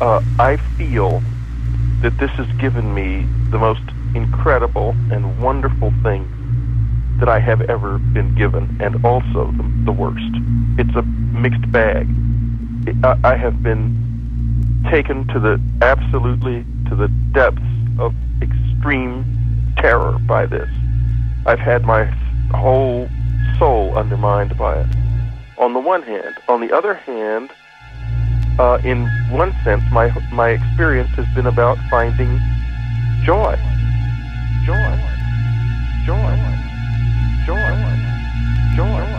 uh, I feel that this has given me the most incredible and wonderful thing that I have ever been given, and also the, the worst. It's a mixed bag. I, I have been taken to the absolutely to the depths of extreme terror by this. I've had my whole soul undermined by it. On the one hand, on the other hand, uh, in one sense, my my experience has been about finding joy, joy, joy, joy, joy, It's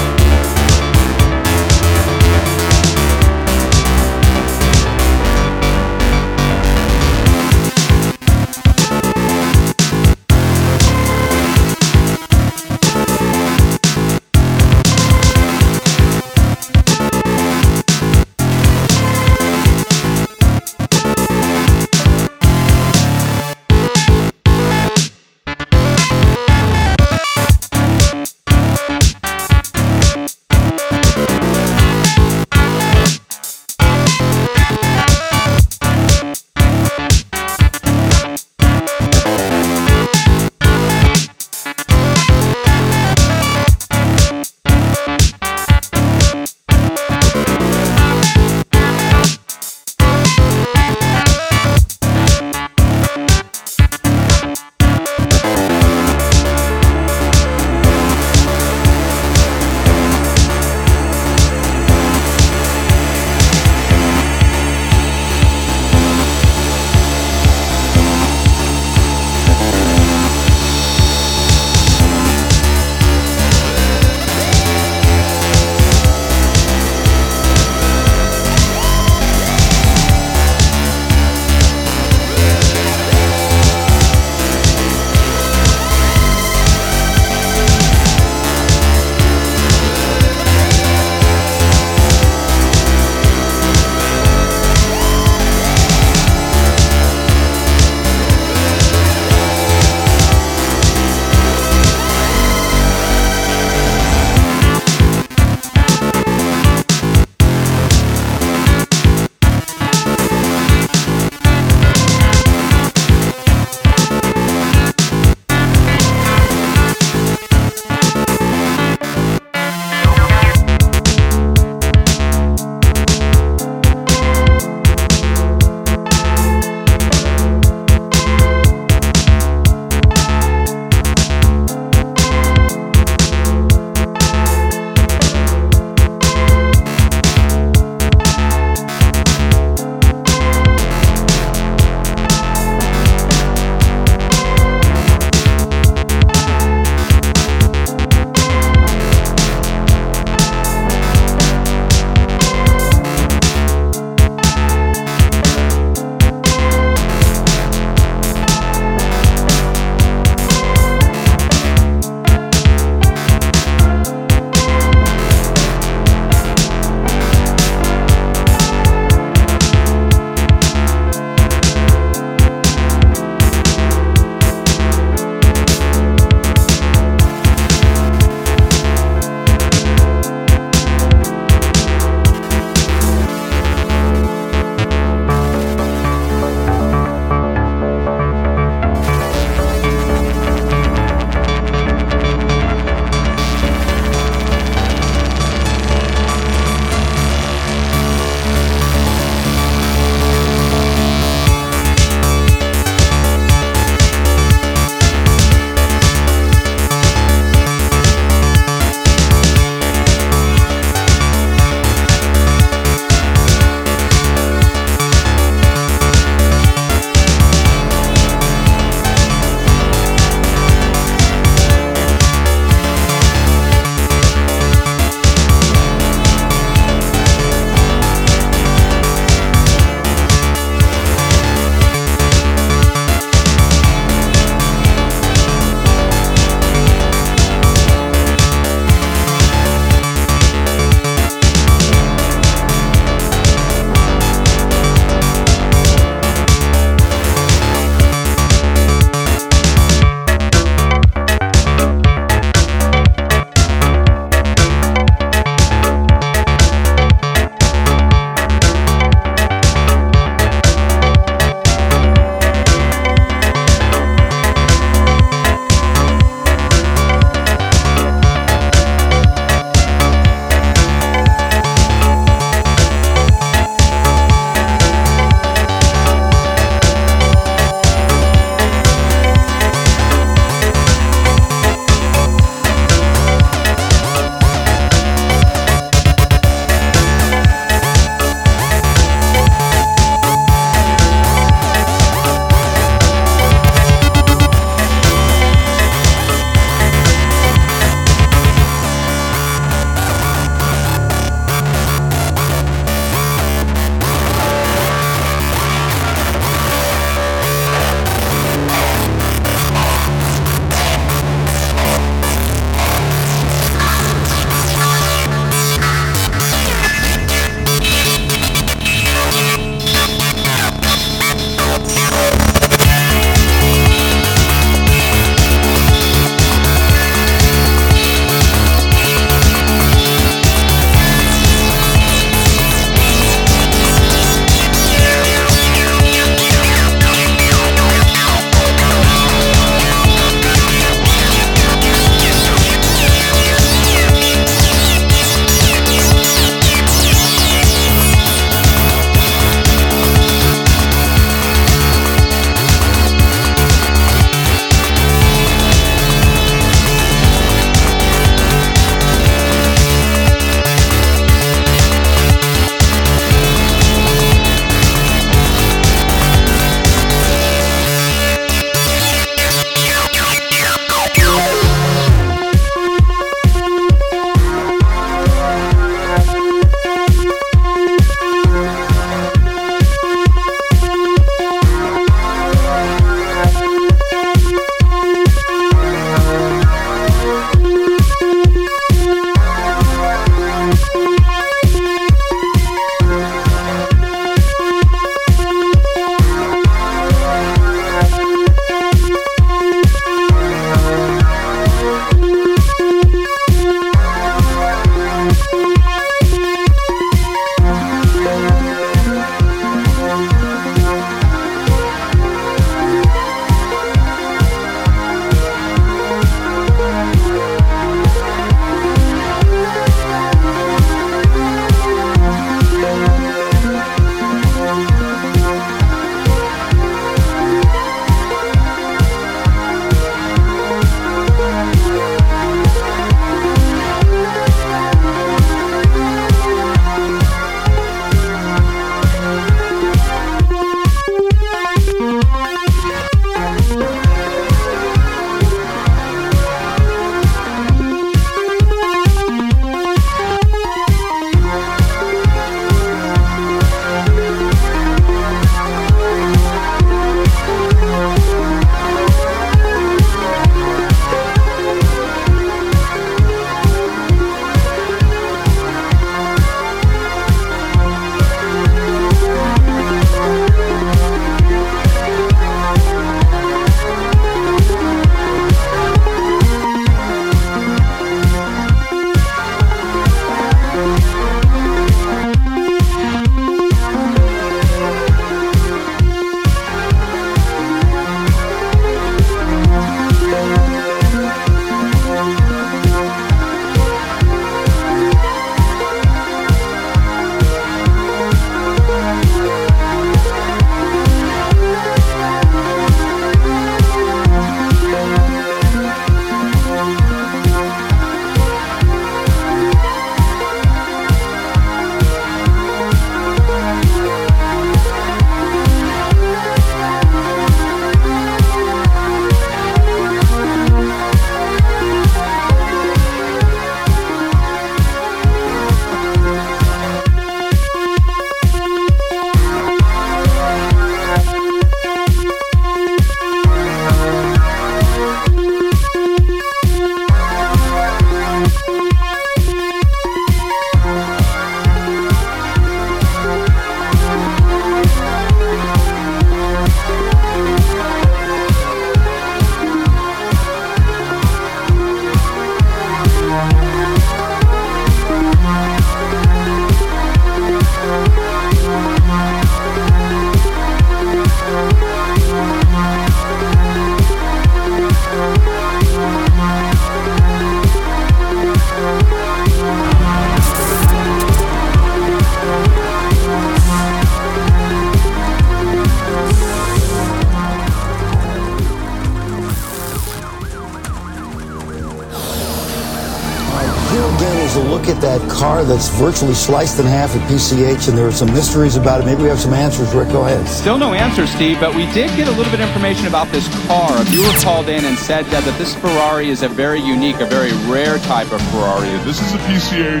that's virtually sliced in half at PCH, and there are some mysteries about it. Maybe we have some answers. Rick, go ahead. Still no answers, Steve, but we did get a little bit of information about this car. A viewer called in and said that, that this Ferrari is a very unique, a very rare type of Ferrari. This is a PCH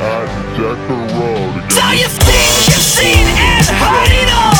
at uh, Decker Road. Do you think you've seen and heard it all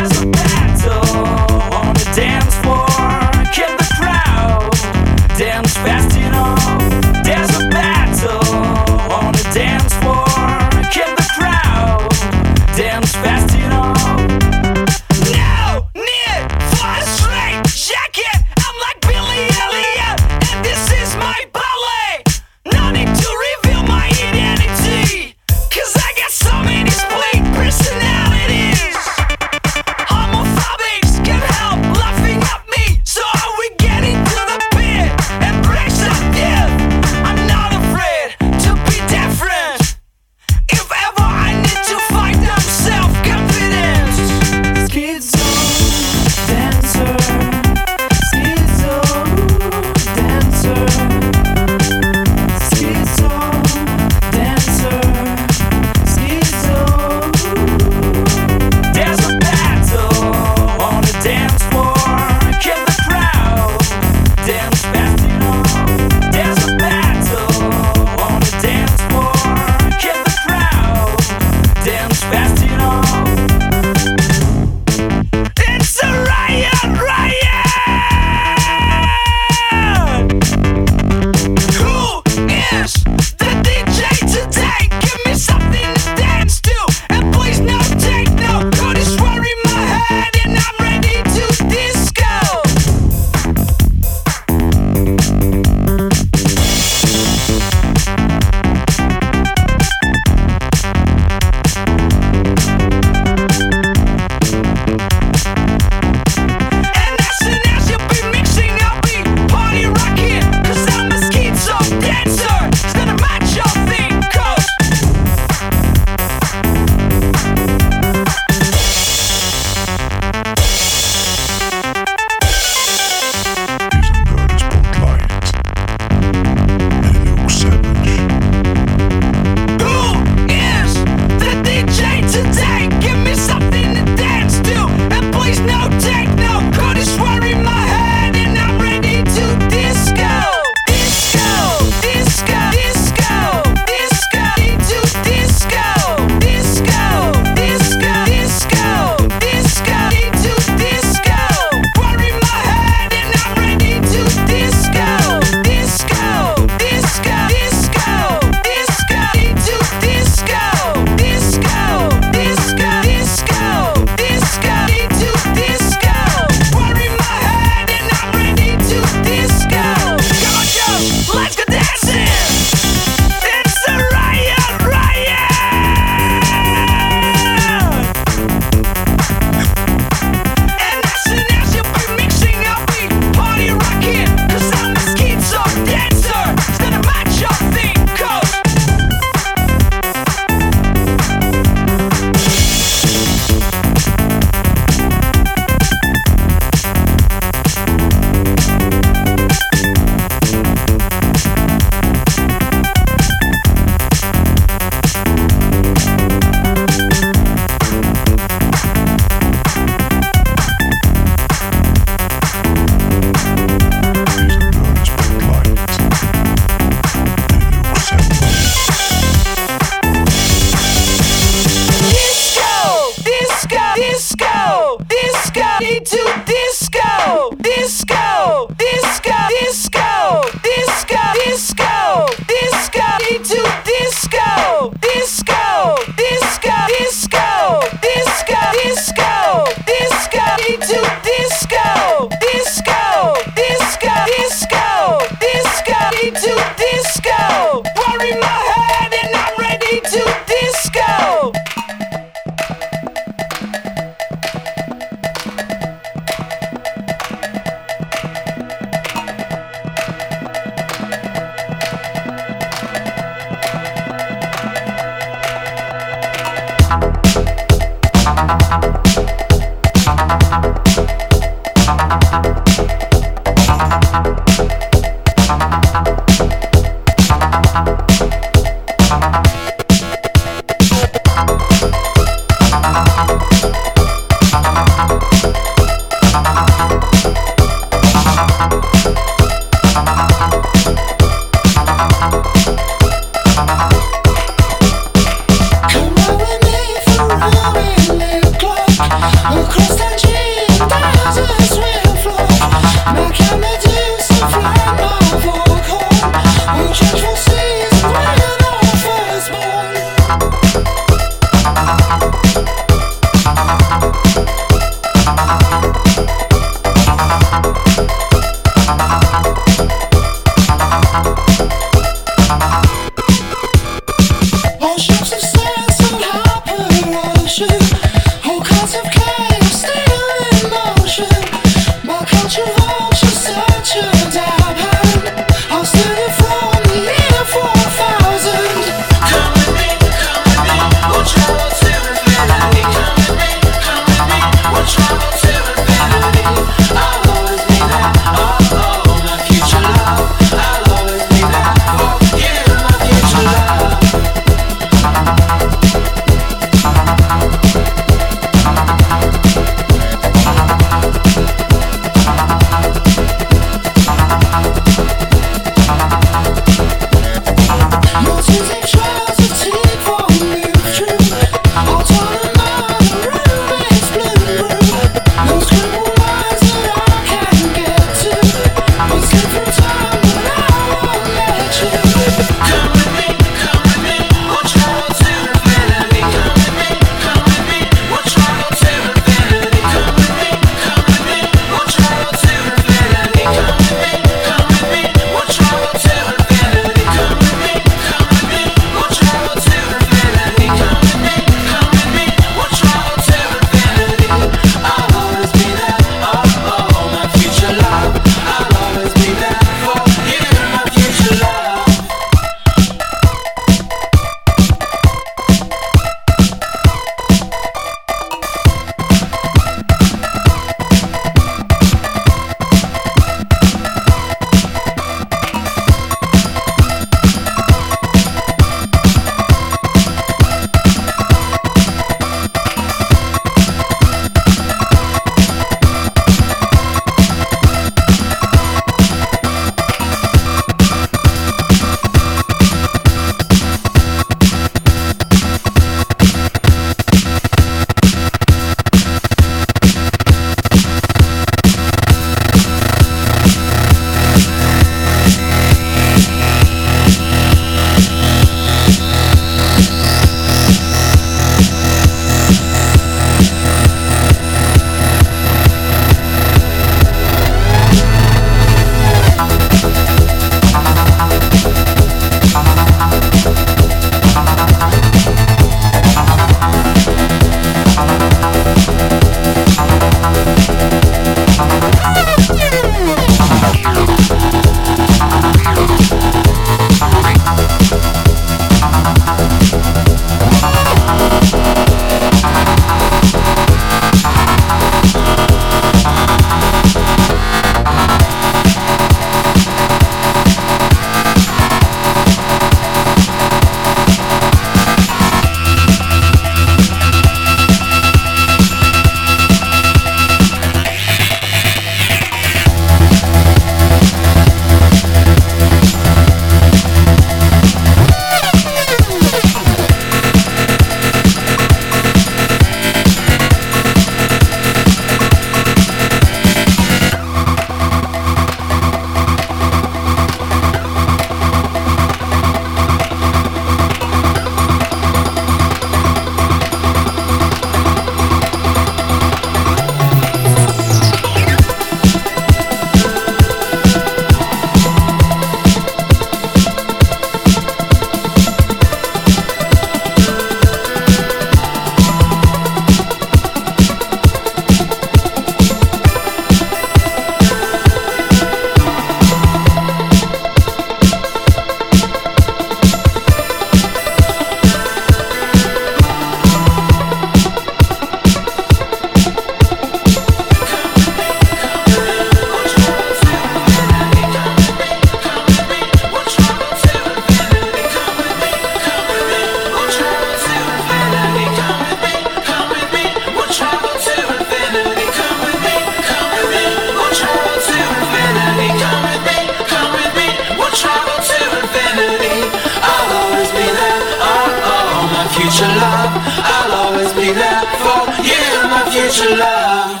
future love.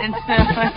and stuff.